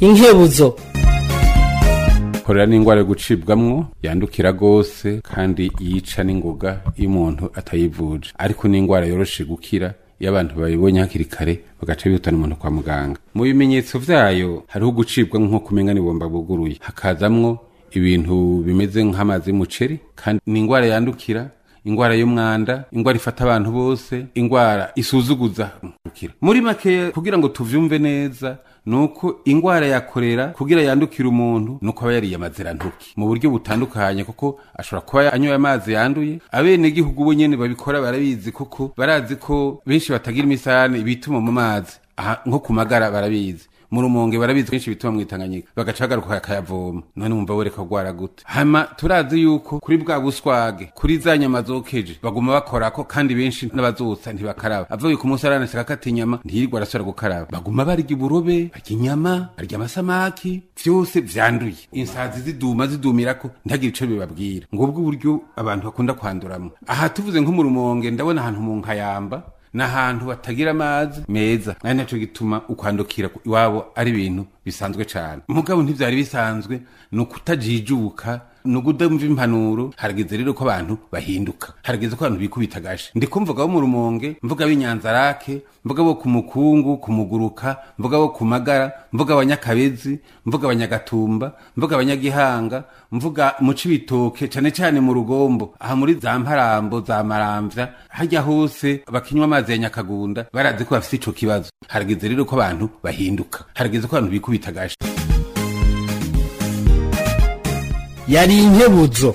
inkebuzo korera n'indwara yo gucibwamwo yandukira rwose kandi yica n'ingoga iyo umuntu atayivuje ariko n'indwara yoroshye gukira iyo abantu babibonye hakiri kare bagaca bihutana umuntu kwa muganga mu bimenyetso byayo hariho gucibwa nko kumenya n'ibomba buguruye hakazamwo ibintu bimeze nk'amazi y'umuceri kandi ni indwara yandukira indwara y'umwanda indwara ifata abantu bose indwara isuzuguza muri make kugira ngo tuvyumve neza nuko indwara yakorera kugira yandukire umuntu nuko aba yariye amazirantoki mu buryo butandukanye kuko ashobora kuba anyoye amazi yanduye abenegihugu bo nyene babikora barabizi kuko barazi ko benshi batagira imisarane bituma mu mazi aha nko ku magara barabizi mu rumonge barabizi kenshi bituma mwitanganyika bagacagaruka akayavoma none umva wereka rwara gute hama turazi yuko kuri bwa buswage kuri za nyama zokeje baguma bakorako kandi benshi n'abazotsa ntibakaraba avuye ku munsi aranashaka ko atinyama ntiyirirwa arasubira gukaraba baguma barya uburobe barya inyama barya amasamaki vyose vyanduye insazi ziduma zidumira ko ntihagire ico bibabwira ngubwo uburyo abantu bakunda kwanduramo. aha tuvuze nk’umurumonge ndabona ahantu mu nkayamba n’ahantu ahantu amazi meza ari nacyo gituma ukwandukira iwabo ari ibintu bisanzwe cyane umugabo ntibyari bisanzwe ni ukutajijuka ni ukudumva impanuro harageze rero ko abantu bahinduka harageze ko abantu bikubita agashi ndikumvuga bo mu rumonge mvuga b'inyanza rake mvuga bo ku mukungu ku muguruka mvuga bo ku magara mvuga abanyakabezi mvuga abanyagatumba mvuga abanyagihanga mvuga mu cibitoke cyane cyane mu rugombo aha muri za mparambo za maramvya harya hose bakinywa amazi ya nyakagunda barazi ko bafise ico kibazo harageze rero ko abantu bahinduka harageze ko abantu bikubita bitagashe yari inkebuzo